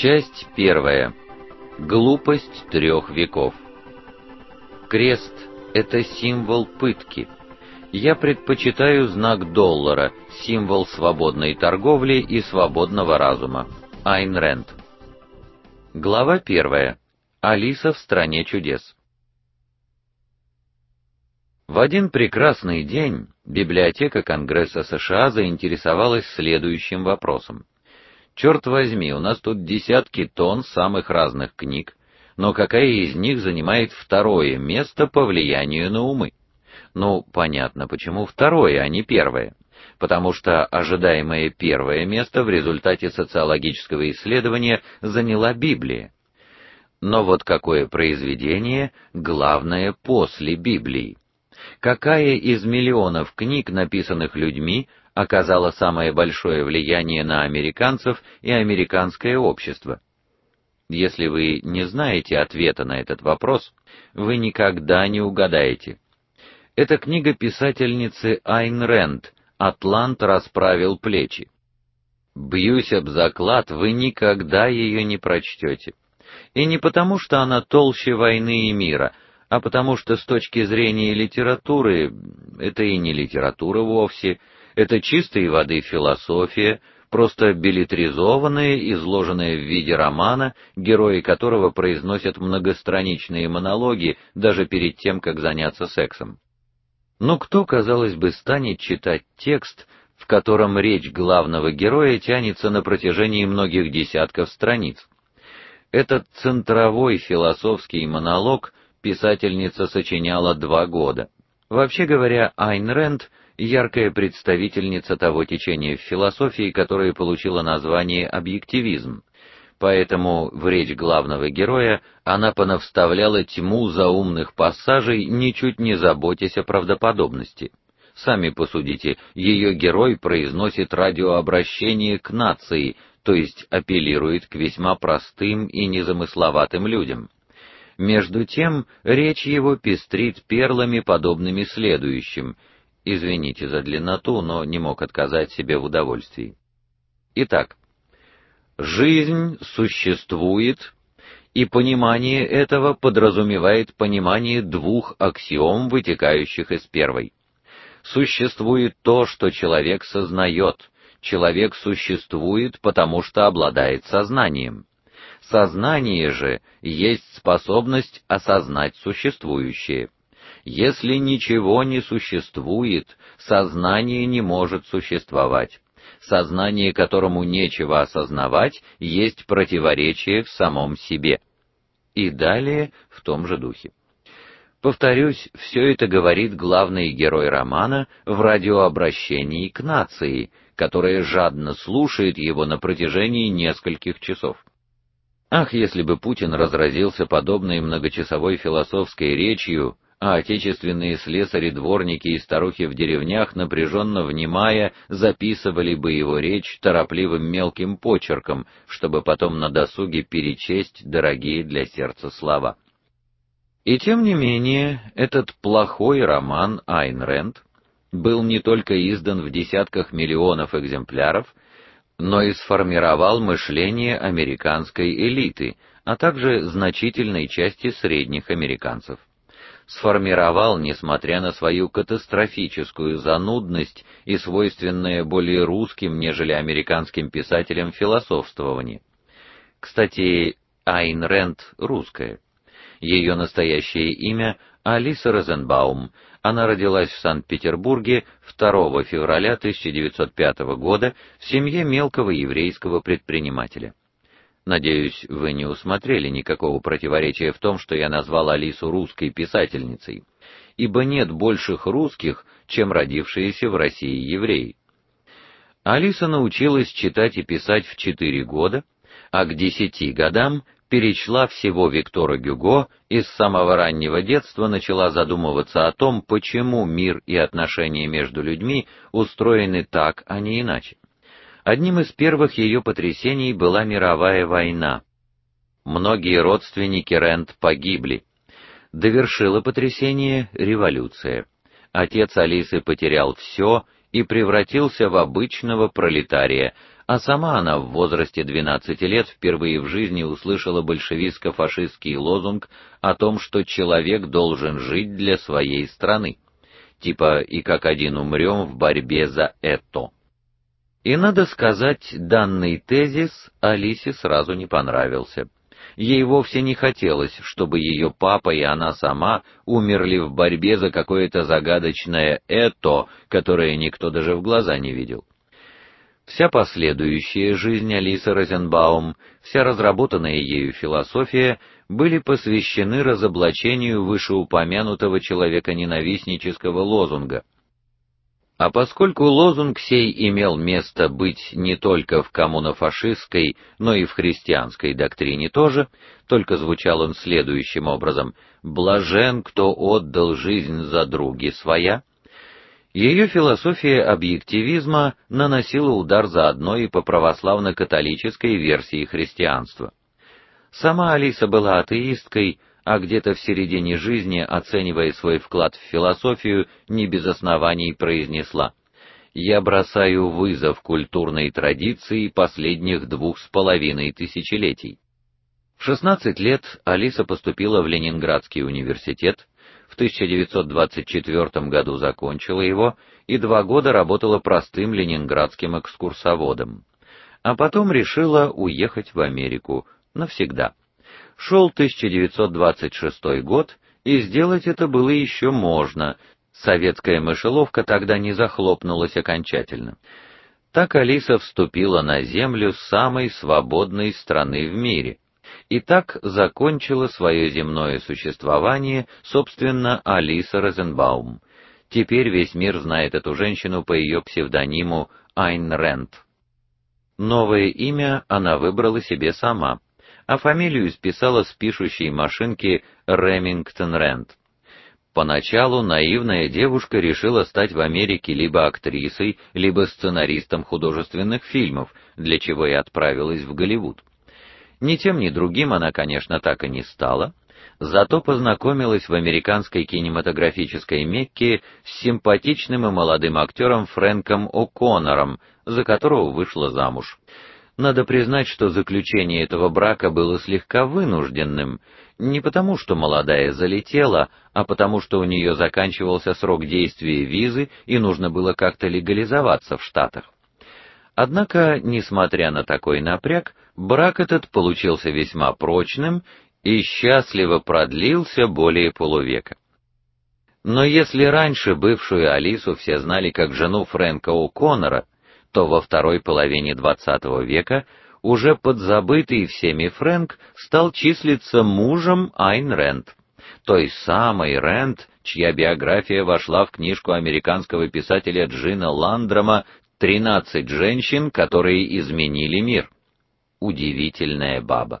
Часть первая. Глупость трех веков. Крест это символ пытки. Я предпочитаю знак доллара, символ свободной торговли и свободного разума. Айн Рэнд. Глава первая. Алиса в стране чудес. В один прекрасный день библиотека Конгресса США заинтересовалась следующим вопросом: Черт возьми, у нас тут десятки тонн самых разных книг, но какая из них занимает второе место по влиянию на умы? Ну, понятно, почему второе, а не первое. Потому что ожидаемое первое место в результате социологического исследования заняла Библия. Но вот какое произведение главное после Библии? Какая из миллионов книг, написанных людьми, оказала самое большое влияние на американцев и американское общество? Если вы не знаете ответа на этот вопрос, вы никогда не угадаете. Это книга писательницы Айн Рэнд Атлант расправил плечи. Бьюсь об заклад, вы никогда ее не прочтете. И не потому, что она толще войны и мира, а потому что с точки зрения литературы это и не литература вовсе, это чистой воды философия, просто билетризованная, изложенная в виде романа, герои которого произносят многостраничные монологи даже перед тем, как заняться сексом. Но кто, казалось бы, станет читать текст, в котором речь главного героя тянется на протяжении многих десятков страниц? Этот центровой философский монолог писательница сочиняла два года. Вообще говоря, Айн Рэнд яркая представительница того течения в философии, которое получило название объективизм. Поэтому в речь главного героя она понавставляла тьму заумных пассажей, ничуть не заботясь о правдоподобности. Сами посудите, ее герой произносит радиообращение к нации, то есть апеллирует к весьма простым и незамысловатым людям. Между тем, речь его пестрит перлами, подобными следующим: Извините за длинноту, но не мог отказать себе в удовольствии. Итак, жизнь существует, и понимание этого подразумевает понимание двух аксиом, вытекающих из первой. Существует то, что человек сознает. Человек существует, потому что обладает сознанием. Сознание же есть способность осознать существующее. Если ничего не существует, сознание не может существовать. Сознание, которому нечего осознавать, есть противоречие в самом себе. И далее в том же духе. Повторюсь, все это говорит главный герой романа в радиообращении к нации, которая жадно слушает его на протяжении нескольких часов. Ах, если бы Путин разразился подобной многочасовой философской речью, а отечественные слесари, дворники и старухи в деревнях, напряженно внимая, записывали бы его речь торопливым мелким почерком, чтобы потом на досуге перечесть дорогие для сердца слова. И тем не менее, этот плохой роман Айн Рэнд был не только издан в десятках миллионов экземпляров, но и сформировал мышление американской элиты, а также значительной части средних американцев сформировал, несмотря на свою катастрофическую занудность и свойственное более русским, нежели американским писателям философствование. Кстати, Айн Рэнд русская. Ее настоящее имя Алиса Розенбаум. Она родилась в Санкт-Петербурге 2 февраля 1905 года в семье мелкого еврейского предпринимателя. Надеюсь, вы не усмотрели никакого противоречия в том, что я назвал Алису русской писательницей, ибо нет больших русских, чем родившиеся в России евреи. Алиса научилась читать и писать в четыре года, а к десяти годам перечла всего Виктора Гюго и с самого раннего детства начала задумываться о том, почему мир и отношения между людьми устроены так, а не иначе. Одним из первых ее потрясений была мировая война. Многие родственники Рент погибли. Довершила потрясение революция. Отец Алисы потерял все и превратился в обычного пролетария, а сама она в возрасте 12 лет впервые в жизни услышала большевистско-фашистский лозунг о том, что человек должен жить для своей страны. Типа и как один умрем в борьбе за это. И надо сказать, данный тезис Алисе сразу не понравился. Ей вовсе не хотелось, чтобы ее папа и она сама умерли в борьбе за какое-то загадочное это, которое никто даже в глаза не видел. Вся последующая жизнь Алисы Розенбаум, вся разработанная ею философия были посвящены разоблачению вышеупомянутого человека-ненавистнического лозунга — а поскольку лозунг сей имел место быть не только в коммунофашистской, но и в христианской доктрине тоже, только звучал он следующим образом: блажен, кто отдал жизнь за други своя, ее философия объективизма наносила удар заодно и по православно-католической версии христианства. Сама Алиса была атеисткой, а где-то в середине жизни, оценивая свой вклад в философию, не без оснований произнесла: "Я бросаю вызов культурной традиции последних двух с половиной тысячелетий". В 16 лет Алиса поступила в Ленинградский университет, в 1924 году закончила его и два года работала простым ленинградским экскурсоводом. А потом решила уехать в Америку навсегда. Шел 1926 год, и сделать это было еще можно. Советская мышеловка тогда не захлопнулась окончательно. Так Алиса вступила на землю самой свободной страны в мире. И так закончила свое земное существование, собственно, Алиса Розенбаум. Теперь весь мир знает эту женщину по ее псевдониму Айн Рэнд. Новое имя она выбрала себе сама а фамилию исписала с пишущей машинки Ремингтон Рэнд. Поначалу наивная девушка решила стать в Америке либо актрисой, либо сценаристом художественных фильмов, для чего и отправилась в Голливуд. Ни тем ни другим она, конечно, так и не стала, зато познакомилась в американской кинематографической Мекке с симпатичным и молодым актером Фрэнком О'Коннором, за которого вышла замуж. Надо признать, что заключение этого брака было слегка вынужденным, не потому, что молодая залетела, а потому, что у нее заканчивался срок действия визы и нужно было как-то легализоваться в Штатах. Однако, несмотря на такой напряг, брак этот получился весьма прочным и счастливо продлился более полувека. Но если раньше бывшую Алису все знали как жену Фрэнка О'Коннора, то во второй половине XX века уже подзабытый всеми Фрэнк стал числиться мужем Айн Рэнд, той самой Рэнд, чья биография вошла в книжку американского писателя Джина Ландрома «Тринадцать женщин, которые изменили мир». Удивительная баба.